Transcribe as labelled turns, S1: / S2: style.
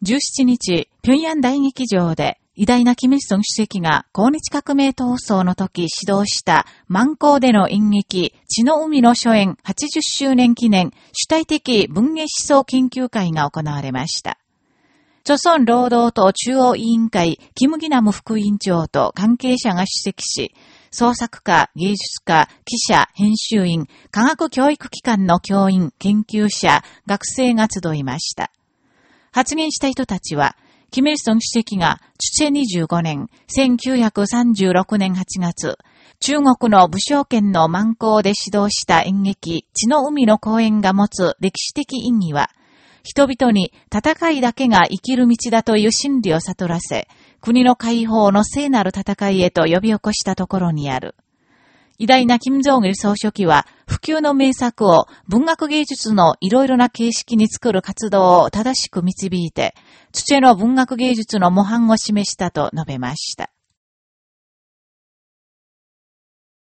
S1: 17日、平壌大劇場で、偉大なキム・イソン主席が、抗日革命闘争の時指導した満行での演劇、血の海の初演80周年記念主体的文芸思想研究会が行われました。朝鮮労働党中央委員会、キム・ギナム副委員長と関係者が出席し、創作家、芸術家、記者、編集員、科学教育機関の教員、研究者、学生が集いました。発言した人たちは、キム・イルソン主席が、チュチェ25年、1936年8月、中国の武将権の満行で指導した演劇、血の海の公演が持つ歴史的意義は、人々に戦いだけが生きる道だという真理を悟らせ、国の解放の聖なる戦いへと呼び起こしたところにある。偉大な金正義総書記は、級の名作を文学芸術のいろいろな形式に作る活動を正しく導いて、土の文学芸術の模範を示したと述べました。